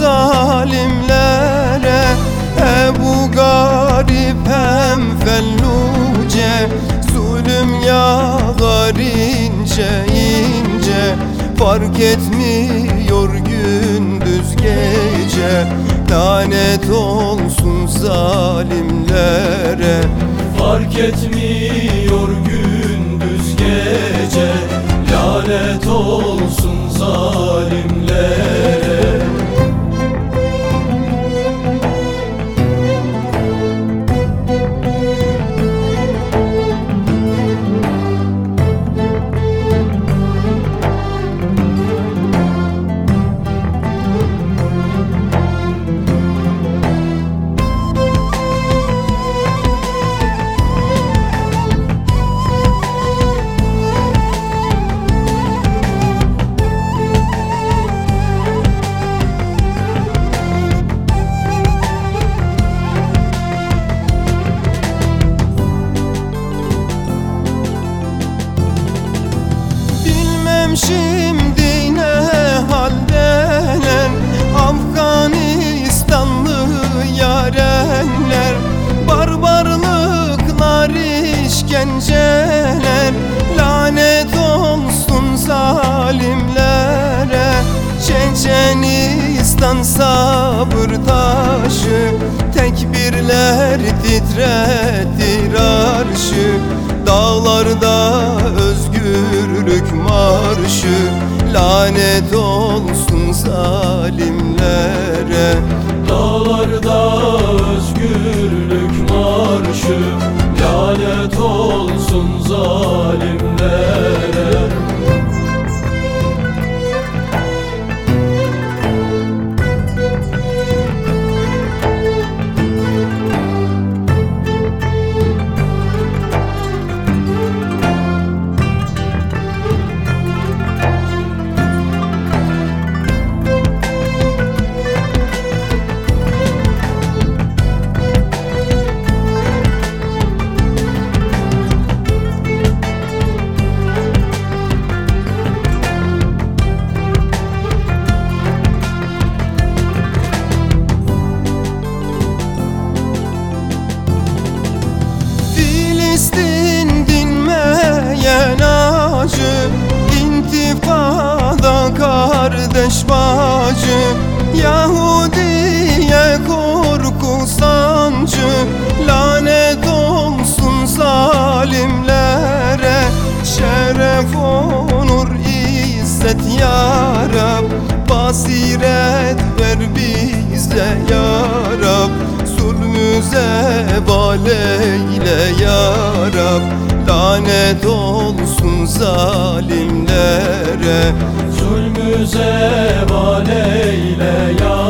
zalimlere. Ebu garip hem felluce Zulüm yağar ince ince. Fark etmiyor gündüz gece Lanet olsun zalimlere. Fark etmiyor gündüz gece Lanet olsun zalimlere şimdi ne haldeler Afganistanlı yarenler Barbarlıklar işkenceler Lanet olsun zalimlere. Çeçenistan sabır taşı Tekbirler titretir arşı Dağlarda özgürlük marşı Lanet olsun zalimlere. Dağlarda kardeş bacı Yahudiye korku sancı Lanet olsun zalimlere Şeref onur izzet ya Rab. Basiret ver bize ya Rab. Zulmüze bal eyle ya Lanet olsun zalimlere Zulmü zeval eyle ya